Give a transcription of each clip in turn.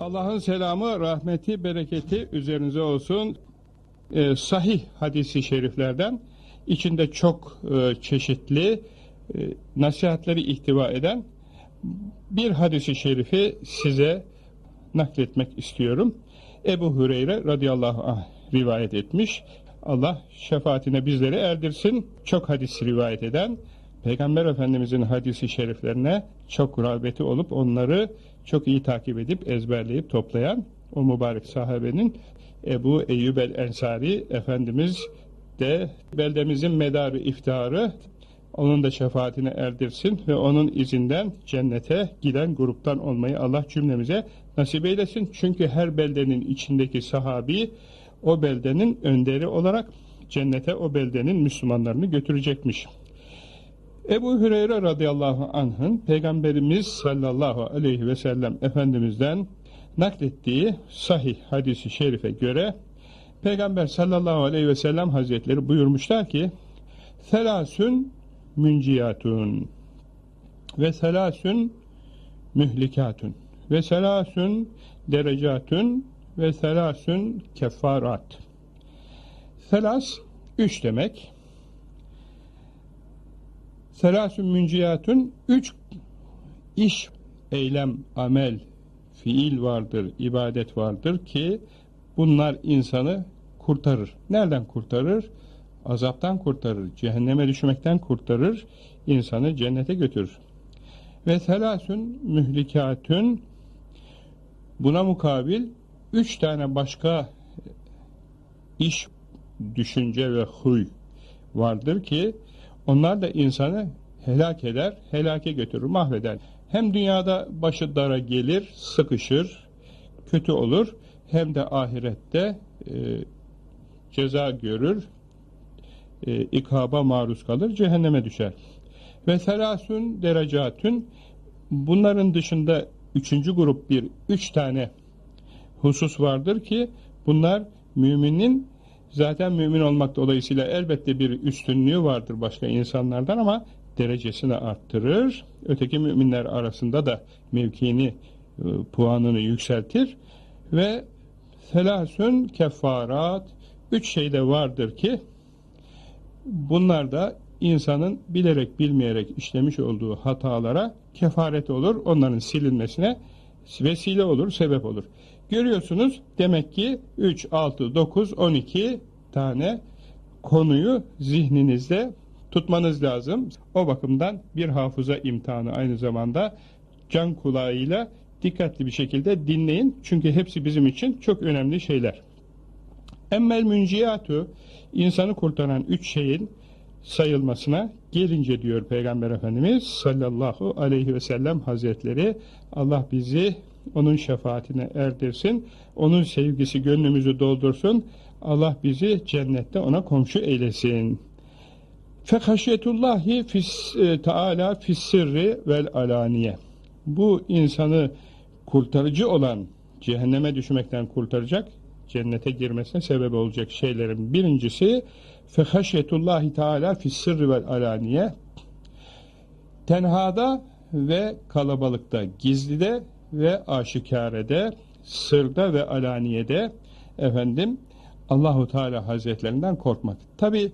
Allah'ın selamı, rahmeti, bereketi üzerinize olsun. Ee, sahih hadisi şeriflerden içinde çok e, çeşitli e, nasihatleri ihtiva eden bir hadisi şerifi size nakletmek istiyorum. Ebu Hüreyre radıyallahu anh rivayet etmiş. Allah şefaatine bizleri erdirsin. Çok hadis rivayet eden Peygamber Efendimizin hadisi şeriflerine çok rağbeti olup onları çok iyi takip edip ezberleyip toplayan o mübarek sahabenin Ebu Eyyub el-Ensari Efendimiz de beldemizin medarı iftiharı onun da şefaatine erdirsin ve onun izinden cennete giden gruptan olmayı Allah cümlemize nasip eylesin. Çünkü her beldenin içindeki sahabi o beldenin önderi olarak cennete o beldenin Müslümanlarını götürecekmiş. Ebu Hüreyre radıyallahu anh'ın Peygamberimiz sallallahu aleyhi ve sellem Efendimiz'den naklettiği sahih hadisi şerife göre Peygamber sallallahu aleyhi ve sellem hazretleri buyurmuşlar ki Selasün münciyatun ve selasün mühlikatun ve selasün derecatun ve selasün kefarat. Selas üç demek. Selasün münciyatun üç iş, eylem, amel, fiil vardır, ibadet vardır ki bunlar insanı kurtarır. Nereden kurtarır? Azaptan kurtarır, cehenneme düşmekten kurtarır, insanı cennete götürür. Ve selasün mühlikatün buna mukabil üç tane başka iş, düşünce ve huy vardır ki onlar da insanı helak eder, helake götürür, mahveder. Hem dünyada başı dara gelir, sıkışır, kötü olur, hem de ahirette e, ceza görür, e, ikaba maruz kalır, cehenneme düşer. Ve selasun derecatün bunların dışında üçüncü grup bir, üç tane husus vardır ki bunlar müminin zaten mümin olmak dolayısıyla elbette bir üstünlüğü vardır başka insanlardan ama derecesini arttırır. Öteki müminler arasında da mevkiini, e, puanını yükseltir ve selasun kefarat üç şey de vardır ki bunlar da insanın bilerek bilmeyerek işlemiş olduğu hatalara kefaret olur. Onların silinmesine vesile olur, sebep olur. Görüyorsunuz demek ki 3, 6, 9, 12 tane konuyu zihninizde tutmanız lazım. O bakımdan bir hafıza imtihanı aynı zamanda can kulağıyla dikkatli bir şekilde dinleyin. Çünkü hepsi bizim için çok önemli şeyler. Emmel münciyatü insanı kurtaran üç şeyin sayılmasına gelince diyor Peygamber Efendimiz sallallahu aleyhi ve sellem hazretleri Allah bizi onun şefaatine erdirsin. Onun sevgisi gönlümüzü doldursun. Allah bizi cennette ona komşu eylesin. Fekaşyetullahi fis, e, Teala fissirri vel alaniye. Bu insanı kurtarıcı olan, cehenneme düşmekten kurtaracak, cennete girmesine sebep olacak şeylerin birincisi fehaşyetullahi teala fissirri vel alaniye tenhada ve kalabalıkta, gizlide ve aşikarede, sırda ve alaniyede efendim Allahu Teala Hazretlerinden korkmak. Tabi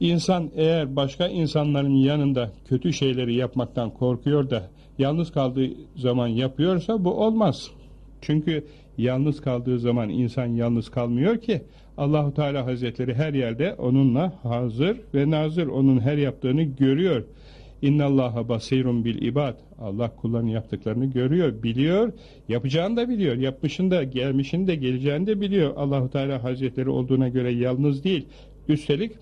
insan eğer başka insanların yanında kötü şeyleri yapmaktan korkuyor da yalnız kaldığı zaman yapıyorsa bu olmaz. Çünkü yalnız kaldığı zaman insan yalnız kalmıyor ki Allahu Teala Hazretleri her yerde onunla hazır ve nazır onun her yaptığını görüyor. İnnallaha basirun bil ibad. Allah kulların yaptıklarını görüyor, biliyor, yapacağını da biliyor, yapmışını da, gelmişini de, geleceğini de biliyor. Allahu Teala Hazretleri olduğuna göre yalnız değil. Üstelik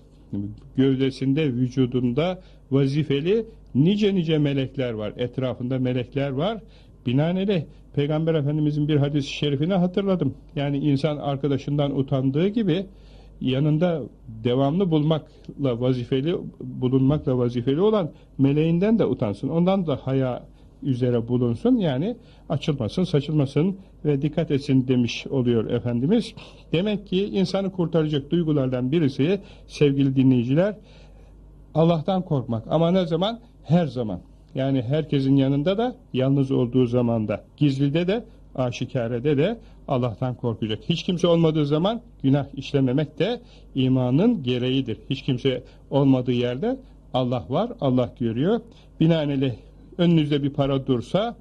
gövdesinde, vücudunda vazifeli nice nice melekler var. Etrafında melekler var. Binaenaleyh Peygamber Efendimizin bir hadis-i şerifini hatırladım. Yani insan arkadaşından utandığı gibi yanında devamlı bulmakla vazifeli bulunmakla vazifeli olan meleğinden de utansın. Ondan da haya üzere bulunsun. Yani açılmasın, saçılmasın ve dikkat etsin demiş oluyor Efendimiz. Demek ki insanı kurtaracak duygulardan birisi sevgili dinleyiciler Allah'tan korkmak. Ama ne zaman? Her zaman. Yani herkesin yanında da yalnız olduğu zamanda, gizlide de aşikarede de Allah'tan korkacak. Hiç kimse olmadığı zaman günah işlememek de imanın gereğidir. Hiç kimse olmadığı yerde Allah var, Allah görüyor. Binaenaleyh önünüzde bir para dursa,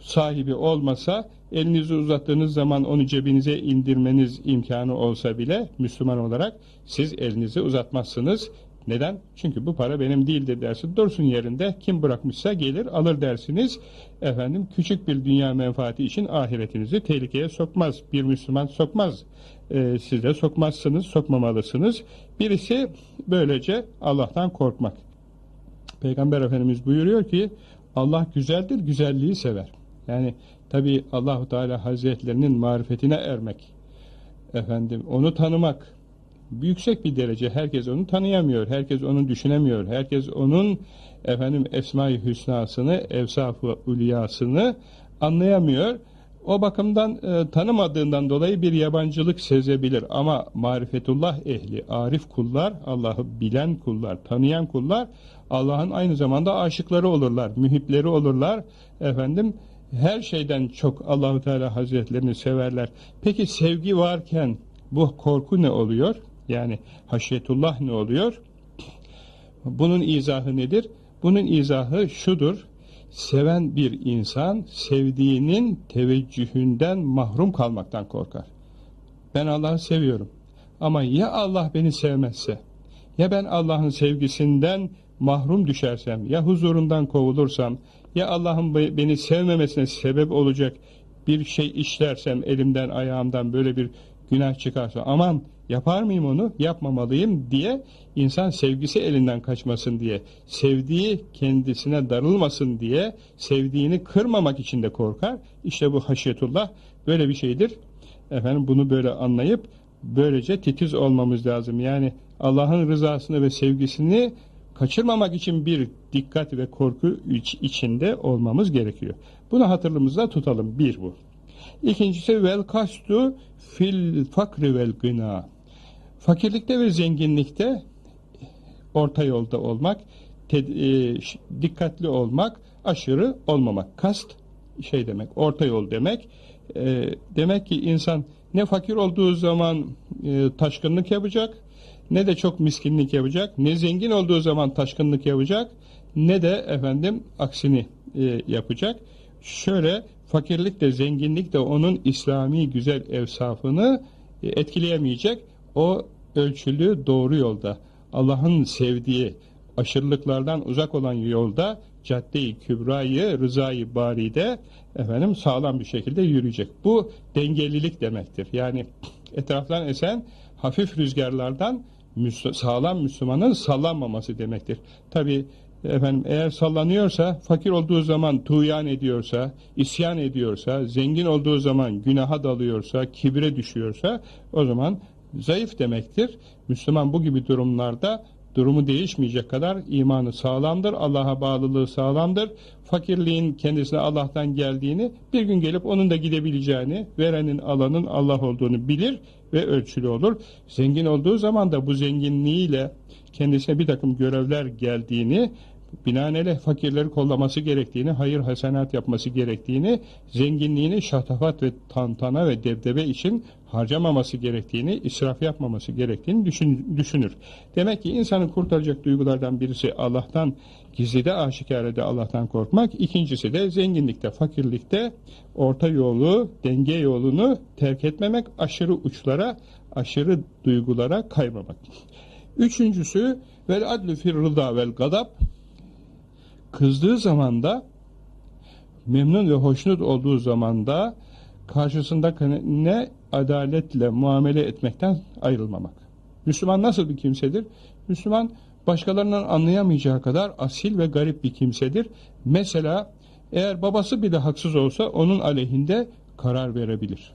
sahibi olmasa, elinizi uzattığınız zaman onu cebinize indirmeniz imkanı olsa bile Müslüman olarak siz elinizi uzatmazsınız. Neden? Çünkü bu para benim değildir dersin. Dursun yerinde kim bırakmışsa gelir alır dersiniz. Efendim küçük bir dünya menfaati için ahiretinizi tehlikeye sokmaz. Bir Müslüman sokmaz. Ee, siz de sokmazsınız, sokmamalısınız. Birisi böylece Allah'tan korkmak. Peygamber Efendimiz buyuruyor ki Allah güzeldir, güzelliği sever. Yani tabi Allahu Teala Hazretlerinin marifetine ermek, efendim onu tanımak, yüksek bir derece. Herkes onu tanıyamıyor, herkes onu düşünemiyor, herkes onun efendim Esma-i Hüsna'sını, Evsaf-ı Ulyasını anlayamıyor. O bakımdan e, tanımadığından dolayı bir yabancılık sezebilir ama marifetullah ehli, arif kullar, Allah'ı bilen kullar, tanıyan kullar Allah'ın aynı zamanda aşıkları olurlar, mühipleri olurlar. Efendim her şeyden çok Allahu Teala Hazretlerini severler. Peki sevgi varken bu korku ne oluyor? Yani haşyetullah ne oluyor? Bunun izahı nedir? Bunun izahı şudur. Seven bir insan sevdiğinin teveccühünden mahrum kalmaktan korkar. Ben Allah'ı seviyorum. Ama ya Allah beni sevmezse, ya ben Allah'ın sevgisinden mahrum düşersem, ya huzurundan kovulursam, ya Allah'ın beni sevmemesine sebep olacak bir şey işlersem, elimden ayağımdan böyle bir günah çıkarsa, aman Yapar mıyım onu? Yapmamalıyım diye insan sevgisi elinden kaçmasın diye, sevdiği kendisine darılmasın diye, sevdiğini kırmamak için de korkar. İşte bu haşyetullah böyle bir şeydir. Efendim bunu böyle anlayıp böylece titiz olmamız lazım. Yani Allah'ın rızasını ve sevgisini kaçırmamak için bir dikkat ve korku iç, içinde olmamız gerekiyor. Bunu hatırımızda tutalım. Bir bu. İkincisi vel kastu fil fakri vel gına. Fakirlikte ve zenginlikte orta yolda olmak, e, dikkatli olmak, aşırı olmamak. Kast şey demek, orta yol demek. E, demek ki insan ne fakir olduğu zaman e, taşkınlık yapacak, ne de çok miskinlik yapacak, ne zengin olduğu zaman taşkınlık yapacak, ne de efendim aksini e, yapacak. Şöyle fakirlik de zenginlik de onun İslami güzel evsafını e, etkileyemeyecek. O ölçülü doğru yolda, Allah'ın sevdiği aşırılıklardan uzak olan yolda cadde-i kübrayı, rızayı baride efendim sağlam bir şekilde yürüyecek. Bu dengelilik demektir. Yani etraftan esen hafif rüzgarlardan sağlam Müslümanın sallanmaması demektir. Tabi efendim eğer sallanıyorsa, fakir olduğu zaman tuğyan ediyorsa, isyan ediyorsa, zengin olduğu zaman günaha dalıyorsa, kibre düşüyorsa o zaman zayıf demektir. Müslüman bu gibi durumlarda durumu değişmeyecek kadar imanı sağlamdır, Allah'a bağlılığı sağlamdır. Fakirliğin kendisine Allah'tan geldiğini, bir gün gelip onun da gidebileceğini, verenin alanın Allah olduğunu bilir ve ölçülü olur. Zengin olduğu zaman da bu zenginliğiyle kendisine bir takım görevler geldiğini, binaenaleyh fakirleri kollaması gerektiğini, hayır hasenat yapması gerektiğini, zenginliğini şatafat ve tantana ve debdebe için harcamaması gerektiğini, israf yapmaması gerektiğini düşün, düşünür. Demek ki insanı kurtaracak duygulardan birisi Allah'tan, gizlide aşikarede Allah'tan korkmak, ikincisi de zenginlikte, fakirlikte orta yolu, denge yolunu terk etmemek, aşırı uçlara, aşırı duygulara kaymamak. Üçüncüsü, vel adlü fir rıda vel gadab, kızdığı zamanda memnun ve hoşnut olduğu zamanda karşısında ne adaletle muamele etmekten ayrılmamak. Müslüman nasıl bir kimsedir? Müslüman başkalarının anlayamayacağı kadar asil ve garip bir kimsedir. Mesela eğer babası bile haksız olsa onun aleyhinde karar verebilir.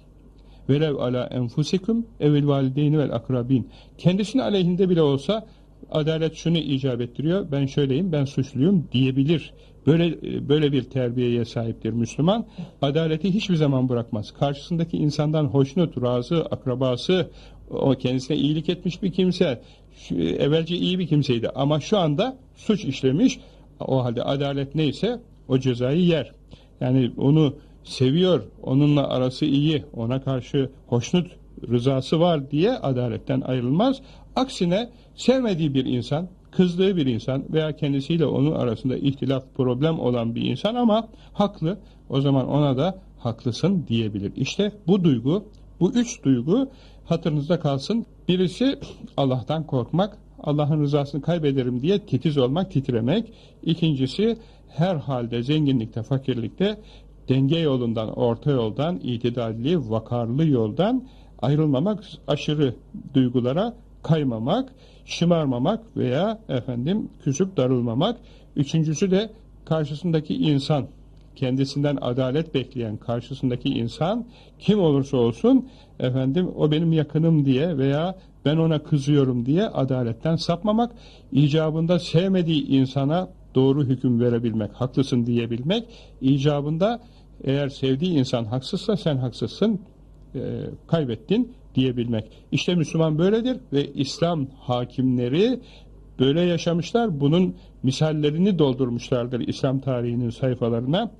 Velev ala enfusikum evil valideyni vel akrabin. Kendisinin aleyhinde bile olsa adalet şunu icap ettiriyor. Ben şöyleyim, ben suçluyum diyebilir. Böyle böyle bir terbiyeye sahiptir Müslüman. Adaleti hiçbir zaman bırakmaz. Karşısındaki insandan hoşnut, razı, akrabası, o kendisine iyilik etmiş bir kimse, evvelce iyi bir kimseydi ama şu anda suç işlemiş. O halde adalet neyse o cezayı yer. Yani onu seviyor, onunla arası iyi, ona karşı hoşnut rızası var diye adaletten ayrılmaz. Aksine sevmediği bir insan, kızdığı bir insan veya kendisiyle onun arasında ihtilaf, problem olan bir insan ama haklı, o zaman ona da haklısın diyebilir. İşte bu duygu, bu üç duygu hatırınızda kalsın. Birisi Allah'tan korkmak, Allah'ın rızasını kaybederim diye titiz olmak, titremek. İkincisi her halde zenginlikte, fakirlikte denge yolundan, orta yoldan, itidalli, vakarlı yoldan ayrılmamak, aşırı duygulara kaymamak, şımarmamak veya efendim küsüp darılmamak. Üçüncüsü de karşısındaki insan, kendisinden adalet bekleyen karşısındaki insan kim olursa olsun efendim o benim yakınım diye veya ben ona kızıyorum diye adaletten sapmamak, icabında sevmediği insana doğru hüküm verebilmek, haklısın diyebilmek, icabında eğer sevdiği insan haksızsa sen haksızsın, e, kaybettin diyebilmek. İşte Müslüman böyledir ve İslam hakimleri böyle yaşamışlar. Bunun misallerini doldurmuşlardır İslam tarihinin sayfalarına.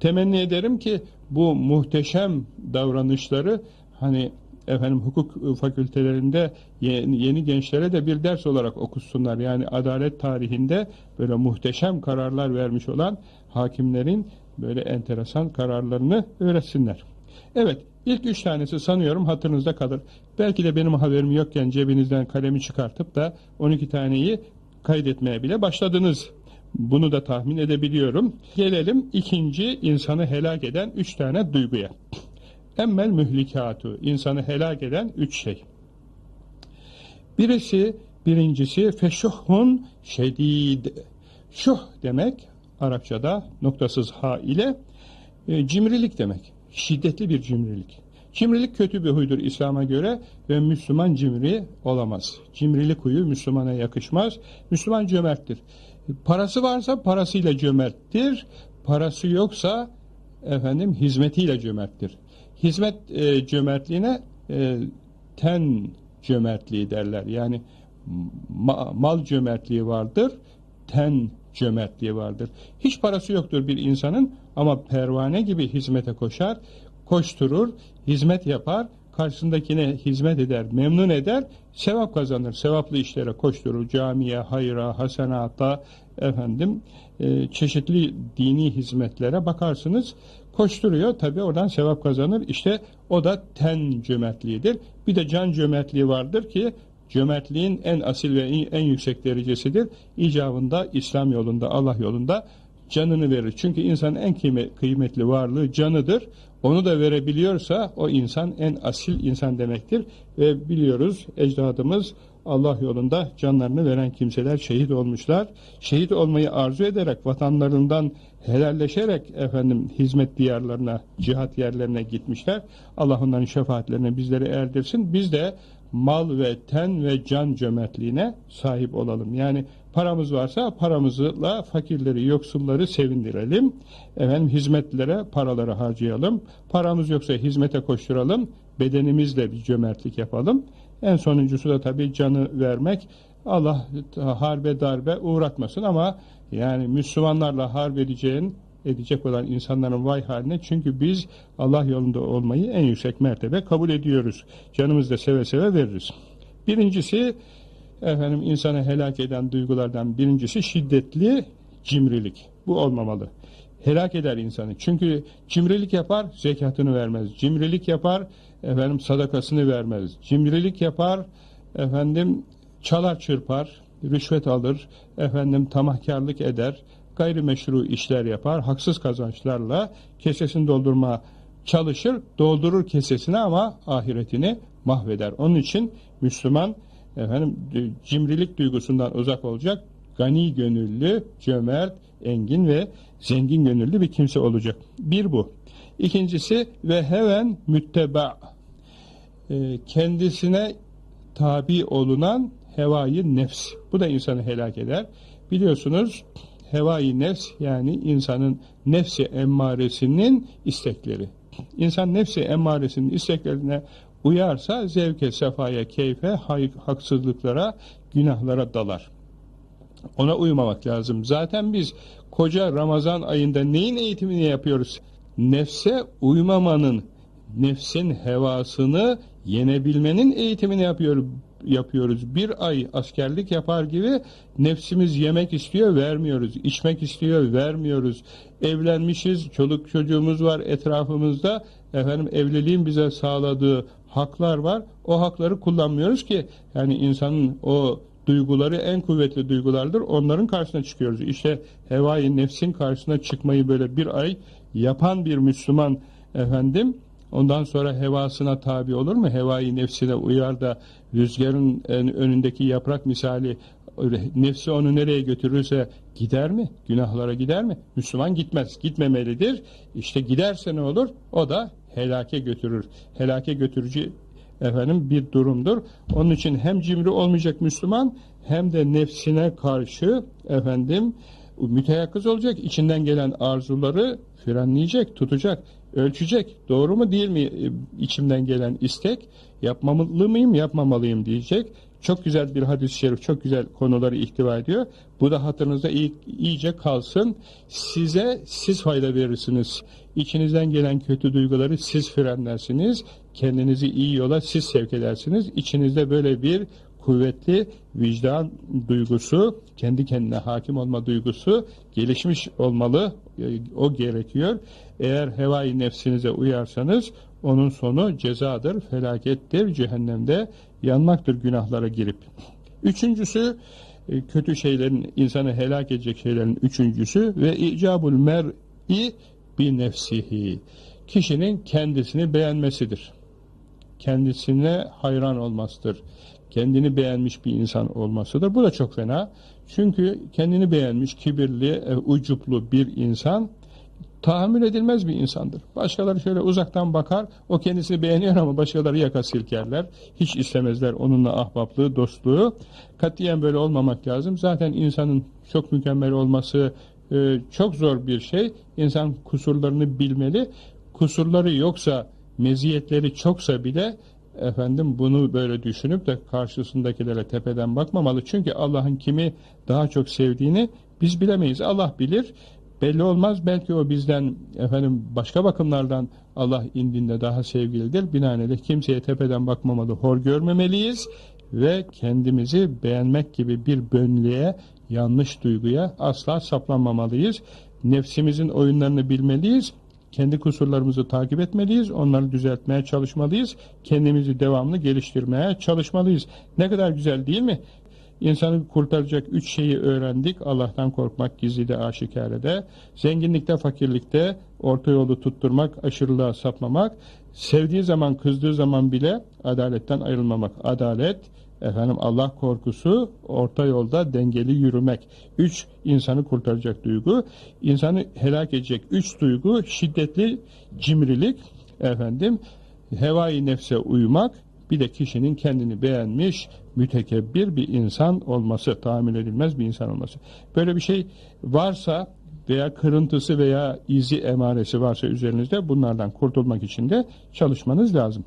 Temenni ederim ki bu muhteşem davranışları hani efendim hukuk fakültelerinde yeni, yeni gençlere de bir ders olarak okusunlar. Yani adalet tarihinde böyle muhteşem kararlar vermiş olan hakimlerin böyle enteresan kararlarını öğretsinler. Evet, ilk üç tanesi sanıyorum hatırınızda kalır. Belki de benim haberim yokken cebinizden kalemi çıkartıp da 12 taneyi kaydetmeye bile başladınız. Bunu da tahmin edebiliyorum. Gelelim ikinci insanı helak eden üç tane duyguya. Emmel mühlikatu, insanı helak eden üç şey. Birisi, birincisi feşuhun şedid. Şuh demek Arapçada noktasız ha ile e, cimrilik demek. Şiddetli bir cimrilik. Cimrilik kötü bir huydur İslam'a göre ve Müslüman cimri olamaz. Cimrilik huyu Müslümana yakışmaz. Müslüman cömerttir. Parası varsa parasıyla cömerttir. Parası yoksa efendim hizmetiyle cömerttir. Hizmet e, cömertliğine e, ten cömertliği derler. Yani ma mal cömertliği vardır, ten cömertliği vardır. Hiç parası yoktur bir insanın ama pervane gibi hizmete koşar, koşturur, hizmet yapar, karşısındakine hizmet eder, memnun eder, sevap kazanır. Sevaplı işlere koşturur, camiye, hayra, hasenata, efendim, e, çeşitli dini hizmetlere bakarsınız, koşturuyor. Tabi oradan sevap kazanır. İşte o da ten cömertliğidir. Bir de can cömertliği vardır ki cömertliğin en asil ve en yüksek derecesidir. İcabında İslam yolunda, Allah yolunda canını verir. Çünkü insanın en kıymetli varlığı canıdır. Onu da verebiliyorsa o insan en asil insan demektir. Ve biliyoruz ecdadımız Allah yolunda canlarını veren kimseler şehit olmuşlar. Şehit olmayı arzu ederek vatanlarından helalleşerek efendim hizmet diyarlarına, cihat yerlerine gitmişler. Allah onların şefaatlerine bizleri erdirsin. Biz de mal ve ten ve can cömertliğine sahip olalım. Yani paramız varsa paramızla fakirleri, yoksulları sevindirelim. Efendim hizmetlere paraları harcayalım. Paramız yoksa hizmete koşturalım. Bedenimizle bir cömertlik yapalım. En sonuncusu da tabii canı vermek. Allah harbe darbe uğratmasın ama yani Müslümanlarla harp edeceğin edecek olan insanların vay haline çünkü biz Allah yolunda olmayı en yüksek mertebe kabul ediyoruz. Canımız da seve seve veririz. Birincisi efendim insanı helak eden duygulardan birincisi şiddetli cimrilik. Bu olmamalı. Helak eder insanı. Çünkü cimrilik yapar, zekatını vermez. Cimrilik yapar, efendim sadakasını vermez. Cimrilik yapar, efendim çalar çırpar, rüşvet alır, efendim tamahkarlık eder, gayrimeşru işler yapar, haksız kazançlarla kesesini doldurma çalışır, doldurur kesesini ama ahiretini mahveder. Onun için Müslüman efendim cimrilik duygusundan uzak olacak, gani gönüllü, cömert, engin ve zengin gönüllü bir kimse olacak. Bir bu. İkincisi ve heven mütteba e, kendisine tabi olunan hevayı nefs. Bu da insanı helak eder. Biliyorsunuz hevai nefs yani insanın nefsi emmaresinin istekleri. İnsan nefsi emmaresinin isteklerine uyarsa zevke, sefaya, keyfe, haksızlıklara, günahlara dalar. Ona uymamak lazım. Zaten biz koca Ramazan ayında neyin eğitimini yapıyoruz? nefse uymamanın, nefsin hevasını yenebilmenin eğitimini yapıyor, yapıyoruz. Bir ay askerlik yapar gibi nefsimiz yemek istiyor, vermiyoruz. İçmek istiyor, vermiyoruz. Evlenmişiz, çoluk çocuğumuz var etrafımızda. Efendim evliliğin bize sağladığı haklar var. O hakları kullanmıyoruz ki yani insanın o duyguları en kuvvetli duygulardır. Onların karşısına çıkıyoruz. İşte hevai nefsin karşısına çıkmayı böyle bir ay yapan bir Müslüman efendim ondan sonra hevasına tabi olur mu? Hevai nefsine uyar da rüzgarın önündeki yaprak misali nefsi onu nereye götürürse gider mi? Günahlara gider mi? Müslüman gitmez. Gitmemelidir. İşte giderse ne olur? O da helake götürür. Helake götürücü efendim bir durumdur. Onun için hem cimri olmayacak Müslüman hem de nefsine karşı efendim müteyakkız olacak. içinden gelen arzuları frenleyecek, tutacak, ölçecek. Doğru mu değil mi e, içimden gelen istek? Yapmamalı mıyım, yapmamalıyım diyecek. Çok güzel bir hadis-i şerif, çok güzel konuları ihtiva ediyor. Bu da hatırınızda iyi, iyice kalsın. Size siz fayda verirsiniz. İçinizden gelen kötü duyguları siz frenlersiniz. Kendinizi iyi yola siz sevk edersiniz. İçinizde böyle bir kuvvetli vicdan duygusu, kendi kendine hakim olma duygusu gelişmiş olmalı. O gerekiyor. Eğer hevai nefsinize uyarsanız onun sonu cezadır, felakettir, cehennemde yanmaktır günahlara girip. Üçüncüsü, e, kötü şeylerin, insanı helak edecek şeylerin üçüncüsü ve icabul mer'i bi nefsihi. Kişinin kendisini beğenmesidir. Kendisine hayran olmasıdır. Kendini beğenmiş bir insan olmasıdır. Bu da çok fena. Çünkü kendini beğenmiş, kibirli, e, ucuplu bir insan tahammül edilmez bir insandır. Başkaları şöyle uzaktan bakar, o kendisini beğeniyor ama başkaları yaka silkerler. Hiç istemezler onunla ahbaplığı, dostluğu. Katiyen böyle olmamak lazım. Zaten insanın çok mükemmel olması e, çok zor bir şey. İnsan kusurlarını bilmeli. Kusurları yoksa, meziyetleri çoksa bile efendim bunu böyle düşünüp de karşısındakilere tepeden bakmamalı. Çünkü Allah'ın kimi daha çok sevdiğini biz bilemeyiz. Allah bilir belli olmaz. Belki o bizden efendim başka bakımlardan Allah indinde daha sevgilidir. Binaenaleyh kimseye tepeden bakmamalı, hor görmemeliyiz ve kendimizi beğenmek gibi bir bönlüğe, yanlış duyguya asla saplanmamalıyız. Nefsimizin oyunlarını bilmeliyiz. Kendi kusurlarımızı takip etmeliyiz. Onları düzeltmeye çalışmalıyız. Kendimizi devamlı geliştirmeye çalışmalıyız. Ne kadar güzel değil mi? İnsanı kurtaracak üç şeyi öğrendik. Allah'tan korkmak gizlide, aşikarede. Zenginlikte, fakirlikte orta yolu tutturmak, aşırılığa sapmamak. Sevdiği zaman, kızdığı zaman bile adaletten ayrılmamak. Adalet, efendim Allah korkusu, orta yolda dengeli yürümek. Üç, insanı kurtaracak duygu. İnsanı helak edecek üç duygu, şiddetli cimrilik, efendim, hevai nefse uymak, bir de kişinin kendini beğenmiş, mütekebbir bir insan olması, tahammül edilmez bir insan olması. Böyle bir şey varsa veya kırıntısı veya izi emaresi varsa üzerinizde bunlardan kurtulmak için de çalışmanız lazım.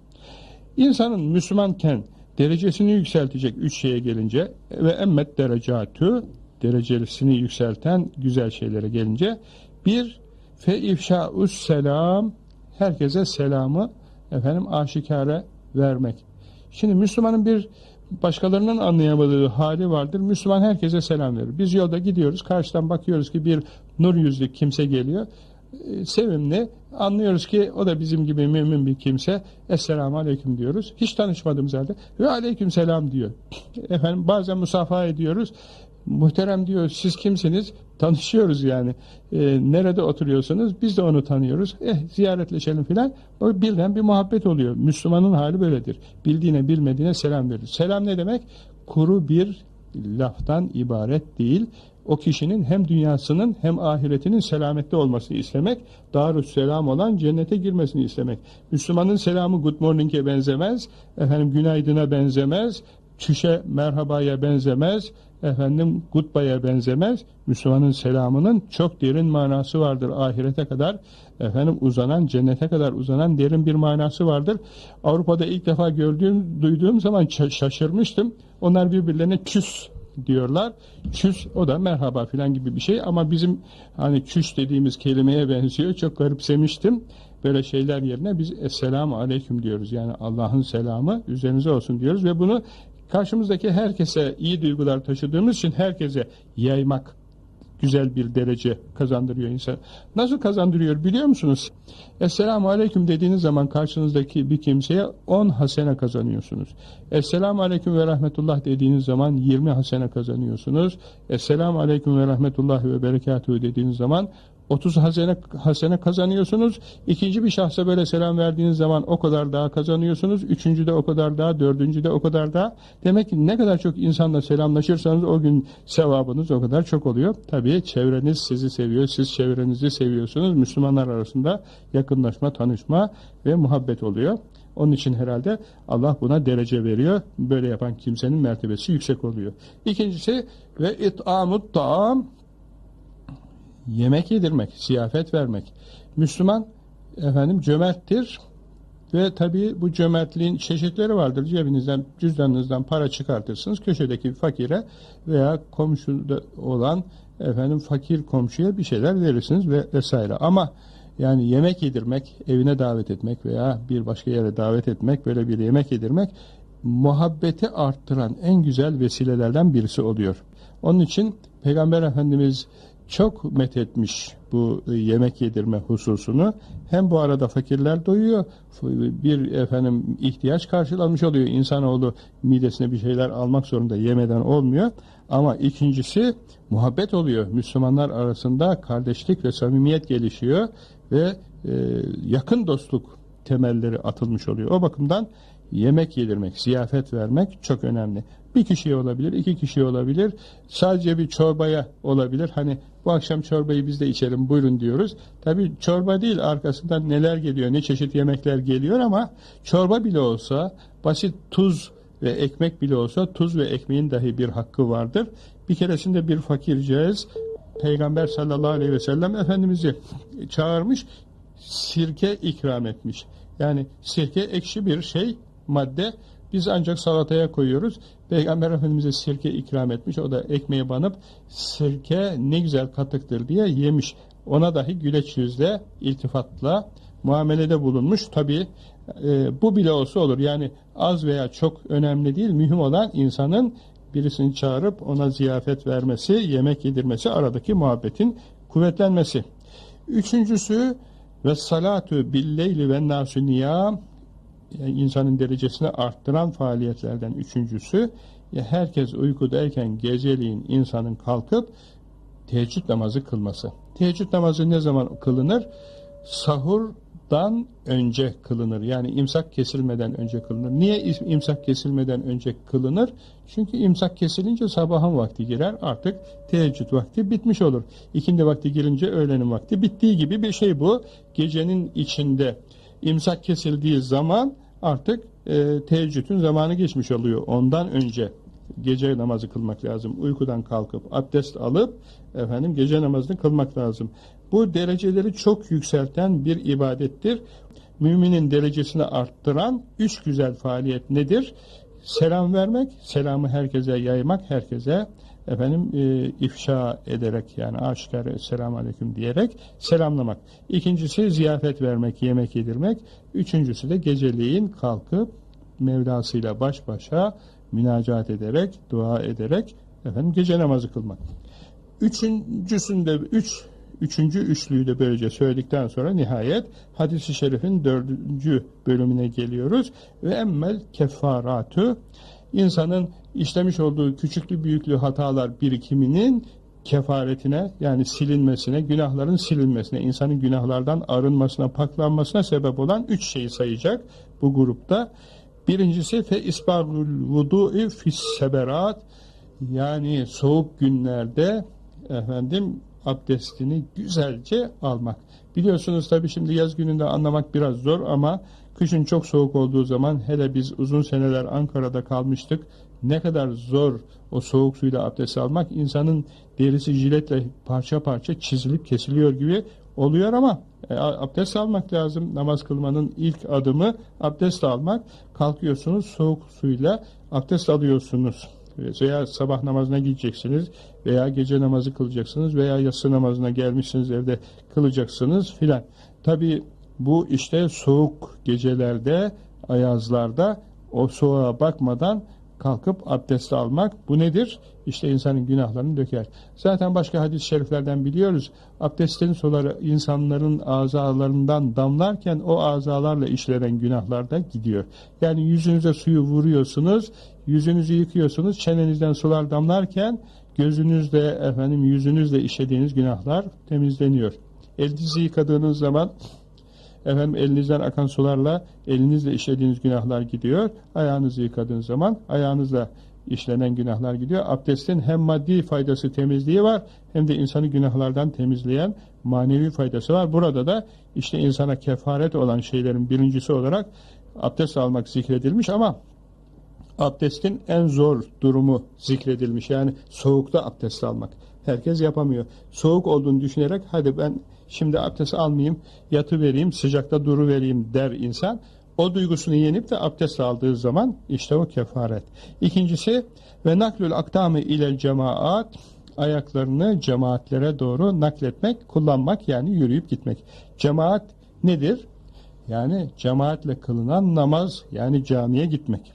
İnsanın Müslümanken derecesini yükseltecek üç şeye gelince ve emmet derecatü derecesini yükselten güzel şeylere gelince bir fe ifşa'us selam herkese selamı efendim aşikare vermek. Şimdi Müslümanın bir başkalarının anlayamadığı hali vardır. Müslüman herkese selam verir. Biz yolda gidiyoruz, karşıdan bakıyoruz ki bir nur yüzlü kimse geliyor. Ee, sevimli, anlıyoruz ki o da bizim gibi mümin bir kimse. Esselamu Aleyküm diyoruz. Hiç tanışmadığımız halde ve Aleyküm Selam diyor. Efendim bazen musafaha ediyoruz. Muhterem diyor siz kimsiniz? Tanışıyoruz yani. E, nerede oturuyorsunuz? Biz de onu tanıyoruz. Eh ziyaretleşelim filan. Birden bir muhabbet oluyor. Müslümanın hali böyledir. Bildiğine bilmediğine selam verir. Selam ne demek? Kuru bir laftan ibaret değil. O kişinin hem dünyasının hem ahiretinin selamette olmasını istemek, selam olan cennete girmesini istemek. Müslümanın selamı good morning'e benzemez, efendim günaydına benzemez, çüşe merhabaya benzemez, efendim gutbaya benzemez. Müslümanın selamının çok derin manası vardır. Ahirete kadar efendim uzanan, cennete kadar uzanan derin bir manası vardır. Avrupa'da ilk defa gördüğüm, duyduğum zaman şaşırmıştım. Onlar birbirlerine küs diyorlar. Çüs o da merhaba filan gibi bir şey ama bizim hani çüş dediğimiz kelimeye benziyor. Çok garipsemiştim. Böyle şeyler yerine biz Esselamu Aleyküm diyoruz. Yani Allah'ın selamı üzerinize olsun diyoruz ve bunu karşımızdaki herkese iyi duygular taşıdığımız için herkese yaymak güzel bir derece kazandırıyor insan. Nasıl kazandırıyor biliyor musunuz? Esselamu Aleyküm dediğiniz zaman karşınızdaki bir kimseye 10 hasene kazanıyorsunuz. Esselamu Aleyküm ve Rahmetullah dediğiniz zaman 20 hasene kazanıyorsunuz. Esselamu Aleyküm ve Rahmetullah ve Berekatuhu dediğiniz zaman 30 hasene, hasene kazanıyorsunuz. İkinci bir şahsa böyle selam verdiğiniz zaman o kadar daha kazanıyorsunuz. Üçüncü de o kadar daha, dördüncü de o kadar daha. Demek ki ne kadar çok insanla selamlaşırsanız o gün sevabınız o kadar çok oluyor. Tabii çevreniz sizi seviyor, siz çevrenizi seviyorsunuz. Müslümanlar arasında yakınlaşma, tanışma ve muhabbet oluyor. Onun için herhalde Allah buna derece veriyor. Böyle yapan kimsenin mertebesi yüksek oluyor. İkincisi ve it'amut ta'am yemek yedirmek, ziyafet vermek. Müslüman efendim cömerttir ve tabii bu cömertliğin çeşitleri vardır. Cebinizden, cüzdanınızdan para çıkartırsınız. Köşedeki fakire veya komşuda olan efendim fakir komşuya bir şeyler verirsiniz ve vesaire. Ama yani yemek yedirmek, evine davet etmek veya bir başka yere davet etmek, böyle bir yemek yedirmek muhabbeti arttıran en güzel vesilelerden birisi oluyor. Onun için Peygamber Efendimiz çok methetmiş bu e, yemek yedirme hususunu. Hem bu arada fakirler doyuyor, bir efendim ihtiyaç karşılanmış oluyor. İnsanoğlu midesine bir şeyler almak zorunda yemeden olmuyor. Ama ikincisi muhabbet oluyor. Müslümanlar arasında kardeşlik ve samimiyet gelişiyor ve e, yakın dostluk temelleri atılmış oluyor. O bakımdan yemek yedirmek, ziyafet vermek çok önemli. Bir kişiye olabilir, iki kişiye olabilir, sadece bir çorbaya olabilir. Hani bu akşam çorbayı biz de içelim buyurun diyoruz. Tabi çorba değil arkasından neler geliyor, ne çeşit yemekler geliyor ama çorba bile olsa, basit tuz ve ekmek bile olsa tuz ve ekmeğin dahi bir hakkı vardır. Bir keresinde bir fakirceğiz Peygamber sallallahu aleyhi ve sellem Efendimiz'i çağırmış, sirke ikram etmiş. Yani sirke ekşi bir şey, madde. Biz ancak salataya koyuyoruz. Peygamber Efendimiz'e sirke ikram etmiş. O da ekmeğe banıp sirke ne güzel katıktır diye yemiş. Ona dahi güleç yüzle, iltifatla muamelede bulunmuş. Tabi e, bu bile olsa olur. Yani az veya çok önemli değil. Mühim olan insanın birisini çağırıp ona ziyafet vermesi, yemek yedirmesi, aradaki muhabbetin kuvvetlenmesi. Üçüncüsü ve salatu billeyli ve nasu niyam yani insanın derecesini arttıran faaliyetlerden üçüncüsü ya herkes uykudayken geceliğin insanın kalkıp teheccüd namazı kılması. Teheccüd namazı ne zaman kılınır? Sahurdan önce kılınır. Yani imsak kesilmeden önce kılınır. Niye imsak kesilmeden önce kılınır? Çünkü imsak kesilince sabahın vakti girer. Artık teheccüd vakti bitmiş olur. İkindi vakti girince öğlenin vakti bittiği gibi bir şey bu. Gecenin içinde imsak kesildiği zaman artık e, teheccüdün zamanı geçmiş oluyor. Ondan önce gece namazı kılmak lazım. Uykudan kalkıp abdest alıp efendim gece namazını kılmak lazım. Bu dereceleri çok yükselten bir ibadettir. Müminin derecesini arttıran üç güzel faaliyet nedir? Selam vermek, selamı herkese yaymak, herkese efendim e, ifşa ederek yani aşikar selamun aleyküm diyerek selamlamak. İkincisi ziyafet vermek, yemek yedirmek. Üçüncüsü de geceliğin kalkıp Mevlasıyla baş başa münacat ederek, dua ederek efendim gece namazı kılmak. Üçüncüsünde üç Üçüncü üçlüyü de böylece söyledikten sonra nihayet hadisi şerifin dördüncü bölümüne geliyoruz. Ve emmel kefaratü insanın işlemiş olduğu küçüklü büyüklü hatalar birikiminin kefaretine yani silinmesine, günahların silinmesine, insanın günahlardan arınmasına, paklanmasına sebep olan üç şeyi sayacak bu grupta. Birincisi fe isbagul vudu'i fis seberat yani soğuk günlerde efendim abdestini güzelce almak. Biliyorsunuz tabi şimdi yaz gününde anlamak biraz zor ama kışın çok soğuk olduğu zaman hele biz uzun seneler Ankara'da kalmıştık. Ne kadar zor o soğuk suyla abdest almak insanın derisi jiletle parça parça çizilip kesiliyor gibi oluyor ama e, abdest almak lazım. Namaz kılmanın ilk adımı abdest almak. Kalkıyorsunuz soğuk suyla abdest alıyorsunuz. Veya sabah namazına gideceksiniz veya gece namazı kılacaksınız veya yatsı namazına gelmişsiniz evde kılacaksınız filan. Tabi bu işte soğuk gecelerde, ayazlarda o soğuğa bakmadan kalkıp abdest almak bu nedir? İşte insanın günahlarını döker. Zaten başka hadis-i şeriflerden biliyoruz. Abdestin suları insanların azalarından damlarken o azalarla işlenen günahlar da gidiyor. Yani yüzünüze suyu vuruyorsunuz, yüzünüzü yıkıyorsunuz, çenenizden sular damlarken gözünüzle efendim yüzünüzle işlediğiniz günahlar temizleniyor. Elinizi yıkadığınız zaman efendim elinizden akan sularla elinizle işlediğiniz günahlar gidiyor. Ayağınızı yıkadığınız zaman ayağınızla işlenen günahlar gidiyor. Abdestin hem maddi faydası temizliği var hem de insanı günahlardan temizleyen manevi faydası var. Burada da işte insana kefaret olan şeylerin birincisi olarak abdest almak zikredilmiş ama abdestin en zor durumu zikredilmiş. Yani soğukta abdest almak. Herkes yapamıyor. Soğuk olduğunu düşünerek hadi ben şimdi abdest almayayım, yatı vereyim, sıcakta duru vereyim der insan. O duygusunu yenip de abdest aldığı zaman işte o kefaret. İkincisi ve naklül akdami ile cemaat ayaklarını cemaatlere doğru nakletmek, kullanmak yani yürüyüp gitmek. Cemaat nedir? Yani cemaatle kılınan namaz yani camiye gitmek.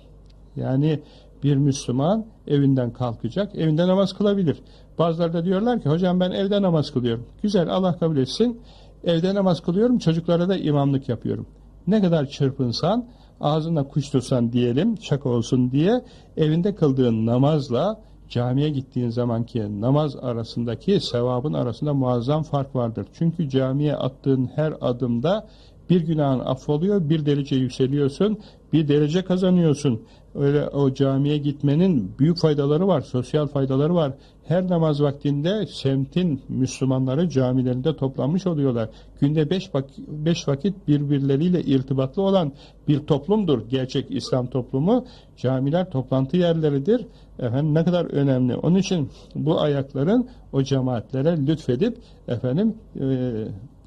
Yani bir Müslüman evinden kalkacak, evinde namaz kılabilir. Bazıları da diyorlar ki hocam ben evde namaz kılıyorum. Güzel Allah kabul etsin. Evde namaz kılıyorum çocuklara da imamlık yapıyorum. Ne kadar çırpınsan ağzına kuş tutsan diyelim şaka olsun diye evinde kıldığın namazla camiye gittiğin zamanki namaz arasındaki sevabın arasında muazzam fark vardır. Çünkü camiye attığın her adımda bir günahın affoluyor, bir derece yükseliyorsun, bir derece kazanıyorsun. Öyle o camiye gitmenin büyük faydaları var, sosyal faydaları var. Her namaz vaktinde semtin Müslümanları camilerinde toplanmış oluyorlar. Günde beş, vak beş vakit birbirleriyle irtibatlı olan bir toplumdur gerçek İslam toplumu. Camiler toplantı yerleridir. Efendim ne kadar önemli. Onun için bu ayakların o cemaatlere lütfedip efendim e,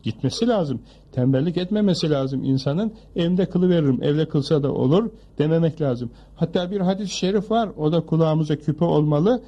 gitmesi lazım. Tembellik etmemesi lazım insanın. Evde kılıveririm, evde kılsa da olur dememek lazım. Hatta bir hadis-i şerif var, o da kulağımıza küpe olmalı.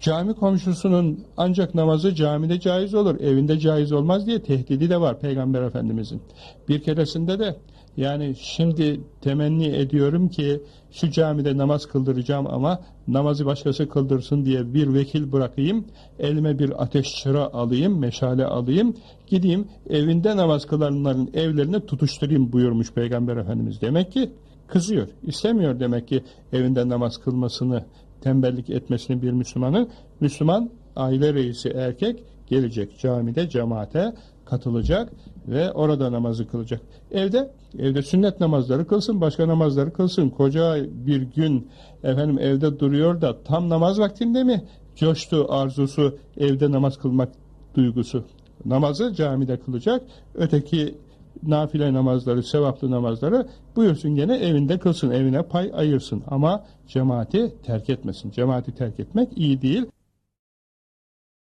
Cami komşusunun ancak namazı camide caiz olur, evinde caiz olmaz diye tehdidi de var Peygamber Efendimizin. Bir keresinde de yani şimdi temenni ediyorum ki şu camide namaz kıldıracağım ama namazı başkası kıldırsın diye bir vekil bırakayım, elime bir ateş çıra alayım, meşale alayım, gideyim evinde namaz kılanların evlerini tutuşturayım buyurmuş Peygamber Efendimiz. Demek ki kızıyor, istemiyor demek ki evinde namaz kılmasını, tembellik etmesini bir Müslümanın. Müslüman aile reisi erkek gelecek camide cemaate katılacak ve orada namazı kılacak. Evde evde sünnet namazları kılsın, başka namazları kılsın. Koca bir gün efendim evde duruyor da tam namaz vaktinde mi coştu arzusu evde namaz kılmak duygusu. Namazı camide kılacak. Öteki nafile namazları, sevaplı namazları buyursun gene evinde kılsın, evine pay ayırsın. Ama cemaati terk etmesin. Cemaati terk etmek iyi değil.